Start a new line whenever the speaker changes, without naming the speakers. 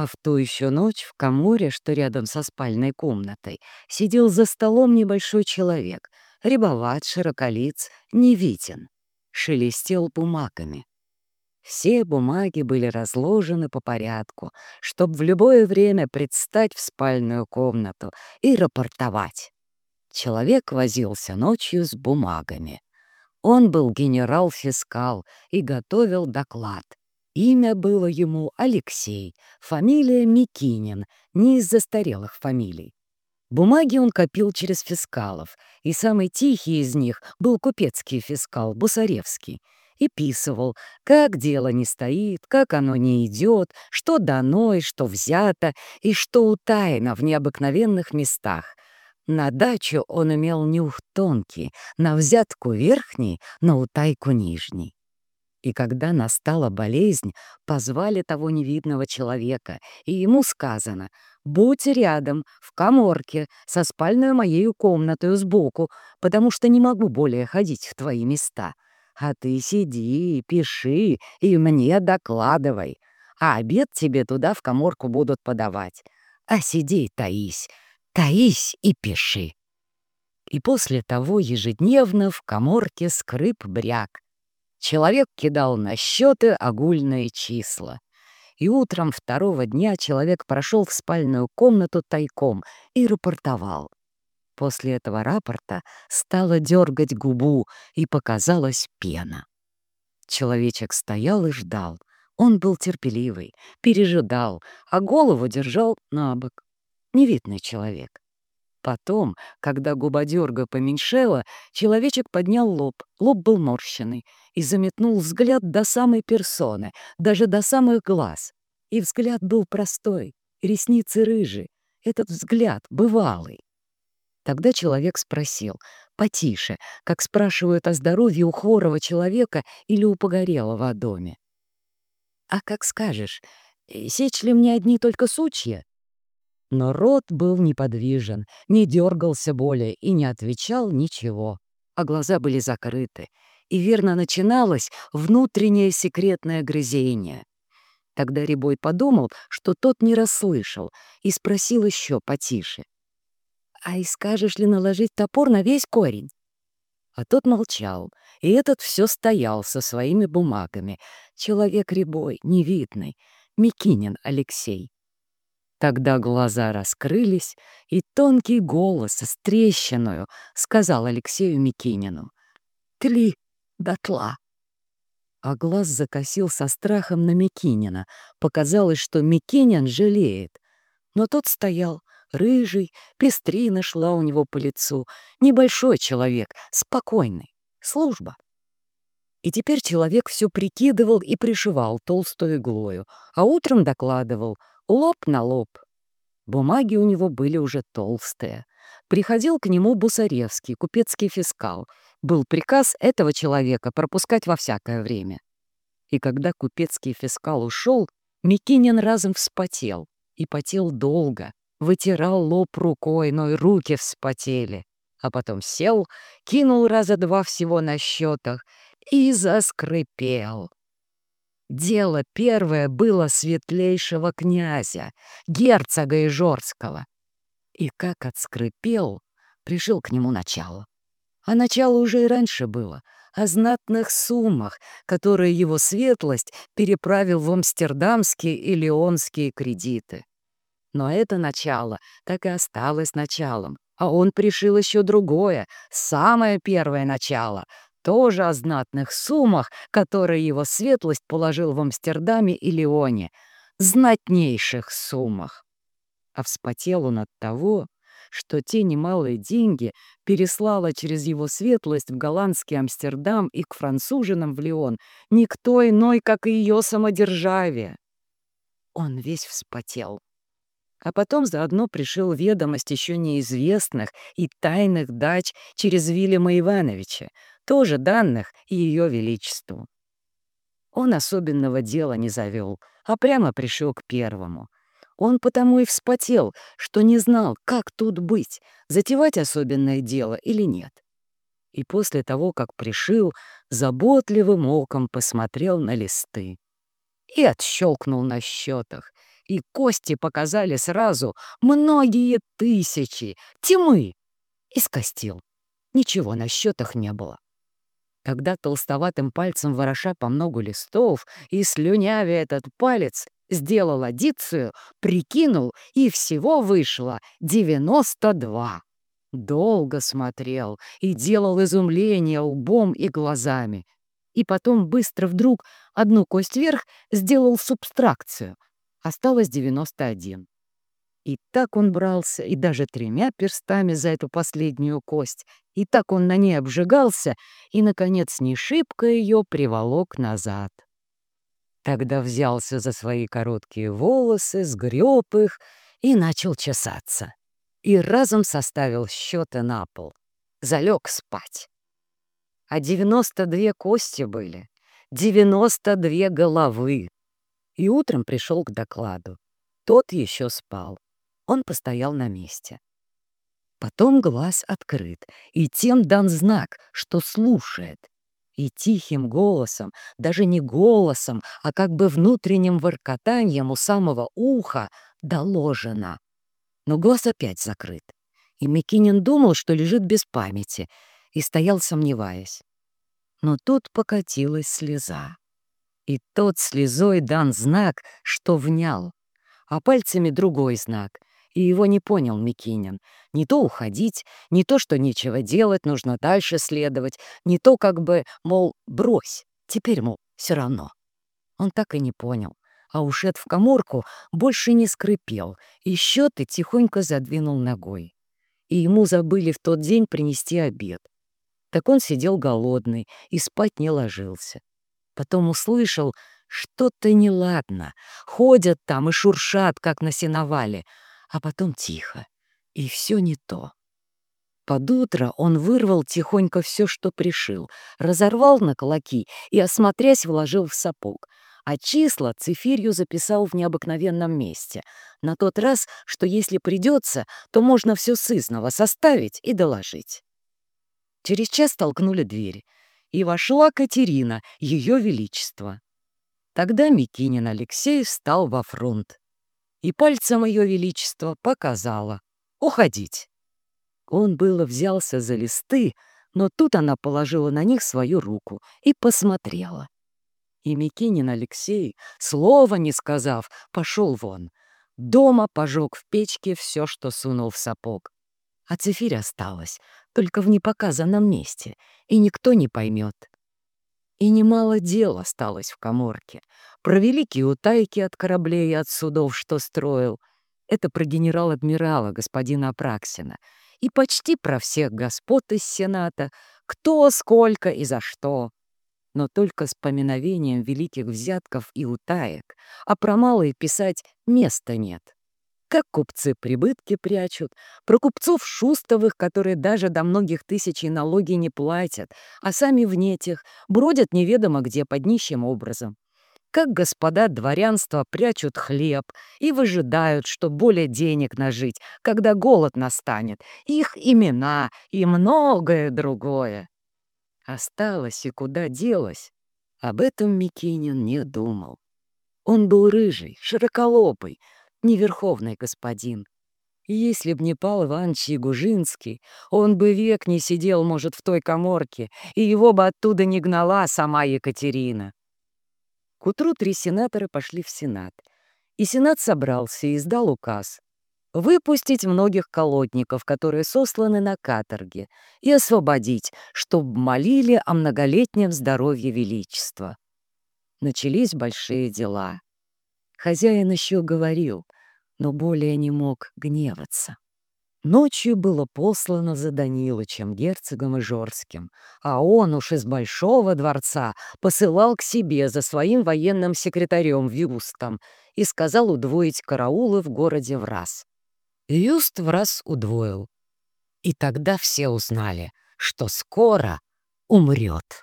А в ту еще ночь в коморе, что рядом со спальной комнатой, сидел за столом небольшой человек, рябоват, широколиц, невиден, шелестел бумагами. Все бумаги были разложены по порядку, чтобы в любое время предстать в спальную комнату и рапортовать. Человек возился ночью с бумагами. Он был генерал-фискал и готовил доклад. Имя было ему Алексей, фамилия Микинин, не из застарелых фамилий. Бумаги он копил через фискалов, и самый тихий из них был купецкий фискал Бусаревский — и писывал, как дело не стоит, как оно не идет, что дано и что взято, и что утаено в необыкновенных местах. На дачу он имел нюх тонкий, на взятку верхний, на утайку нижний. И когда настала болезнь, позвали того невидного человека, и ему сказано «Будь рядом, в коморке, со спальной моею комнатою сбоку, потому что не могу более ходить в твои места». А ты сиди, пиши и мне докладывай. А обед тебе туда в коморку будут подавать. А сиди таись, таись и пиши. И после того ежедневно в коморке скрип бряк. Человек кидал на счеты огульные числа. И утром второго дня человек прошел в спальную комнату тайком и рапортовал. После этого рапорта стала дергать губу, и показалась пена. Человечек стоял и ждал. Он был терпеливый, пережидал, а голову держал на бок. Невидный человек. Потом, когда губодерга поменьшела, человечек поднял лоб, лоб был морщенный, и заметнул взгляд до самой персоны, даже до самых глаз. И взгляд был простой, ресницы рыжие. Этот взгляд бывалый. Тогда человек спросил, потише, как спрашивают о здоровье у хворого человека или у погорелого о доме. «А как скажешь, сечь ли мне одни только сучья?» Но рот был неподвижен, не дергался более и не отвечал ничего, а глаза были закрыты, и верно начиналось внутреннее секретное грызение. Тогда Рябой подумал, что тот не расслышал, и спросил еще потише. «А и скажешь ли наложить топор на весь корень?» А тот молчал, и этот все стоял со своими бумагами. Человек рябой, невидный, Микинин Алексей. Тогда глаза раскрылись, и тонкий голос с трещиною сказал Алексею Микинину. «Тли дотла!» А глаз закосил со страхом на Микинина. Показалось, что Микинин жалеет. Но тот стоял, рыжий, пестрина шла у него по лицу. Небольшой человек, спокойный. Служба. И теперь человек все прикидывал и пришивал толстую иглою, а утром докладывал лоб на лоб. Бумаги у него были уже толстые. Приходил к нему Бусаревский, купецкий фискал. Был приказ этого человека пропускать во всякое время. И когда купецкий фискал ушел, Микинин разом вспотел. И потел долго, вытирал лоб рукой, но и руки вспотели. А потом сел, кинул раза два всего на счетах и заскрипел. Дело первое было светлейшего князя, герцога Ижорского. И как отскрипел, пришел к нему начало. А начало уже и раньше было, о знатных суммах, которые его светлость переправил в амстердамские и леонские кредиты. Но это начало так и осталось началом. А он пришил еще другое, самое первое начало, тоже о знатных суммах, которые его светлость положил в Амстердаме и Лионе. Знатнейших суммах. А вспотел он от того, что те немалые деньги переслала через его светлость в голландский Амстердам и к францужинам в Лион никто иной, как и ее самодержавие. Он весь вспотел а потом заодно пришел ведомость еще неизвестных и тайных дач через Вильяма Ивановича, тоже данных ее величеству. Он особенного дела не завел, а прямо пришел к первому. Он потому и вспотел, что не знал, как тут быть, затевать особенное дело или нет. И после того, как пришил, заботливым оком посмотрел на листы. и отщелкнул на счетах. И кости показали сразу многие тысячи, тьмы. И скостил. Ничего на счетах не было. Когда толстоватым пальцем вороша по многу листов и слюнявя этот палец, сделал аддицию, прикинул, и всего вышло 92. Долго смотрел и делал изумление лбом и глазами. И потом быстро вдруг одну кость вверх сделал субстракцию. Осталось 91. И так он брался, и даже тремя перстами за эту последнюю кость, и так он на ней обжигался, и, наконец, не шибко ее приволок назад. Тогда взялся за свои короткие волосы, сгреб их и начал чесаться. И разом составил счеты на пол. Залег спать. А девяносто две кости были, девяносто две головы. И утром пришел к докладу. Тот еще спал. Он постоял на месте. Потом глаз открыт, и тем дан знак, что слушает. И тихим голосом, даже не голосом, а как бы внутренним воркотанием у самого уха доложено. Но глаз опять закрыт. И Микинин думал, что лежит без памяти, и стоял, сомневаясь. Но тут покатилась слеза. И тот слезой дан знак, что внял, а пальцами другой знак — и его не понял Микинин. Не то уходить, не то, что нечего делать, нужно дальше следовать, не то как бы, мол, брось, теперь, мол, все равно. Он так и не понял, а ушед в коморку больше не скрипел, и счеты тихонько задвинул ногой. И ему забыли в тот день принести обед. Так он сидел голодный и спать не ложился. Потом услышал, что-то неладно. Ходят там и шуршат, как на сеновале — а потом тихо. И все не то. Под утро он вырвал тихонько все, что пришил, разорвал на клоки и, осмотрясь, вложил в сапог. А числа цифирью записал в необыкновенном месте. На тот раз, что если придется, то можно все сызново составить и доложить. Через час толкнули дверь, и вошла Катерина, ее величество. Тогда Микинин Алексей встал во фронт и пальцем ее величество показала «Уходить». Он было взялся за листы, но тут она положила на них свою руку и посмотрела. И Микинин Алексей, слова не сказав, пошел вон. Дома пожег в печке все, что сунул в сапог. А цифирь осталась, только в непоказанном месте, и никто не поймет. И немало дел осталось в коморке. Про великие утайки от кораблей и от судов, что строил. Это про генерал-адмирала господина Апраксина. И почти про всех господ из Сената, кто, сколько и за что. Но только с поминовением великих взятков и утаек, а про малые писать места нет как купцы прибытки прячут, про купцов шустовых, которые даже до многих тысяч налоги не платят, а сами в нетях бродят неведомо где под нищим образом. Как господа дворянства прячут хлеб и выжидают, что более денег нажить, когда голод настанет, их имена и многое другое. Осталось и куда делось, об этом Микинин не думал. Он был рыжий, широколопый, неверховный господин. Если б не Пал Иванович Ягужинский, он бы век не сидел, может, в той коморке, и его бы оттуда не гнала сама Екатерина. К утру три сенатора пошли в Сенат, и Сенат собрался и издал указ выпустить многих колодников, которые сосланы на каторге, и освободить, чтобы молили о многолетнем здоровье Величества. Начались большие дела. Хозяин еще говорил, но более не мог гневаться. Ночью было послано за Данилычем, герцогом и Жорским, а он уж из Большого дворца посылал к себе за своим военным секретарем Вюстом и сказал удвоить караулы в городе в раз. Вюст в раз удвоил. И тогда все узнали, что скоро умрет.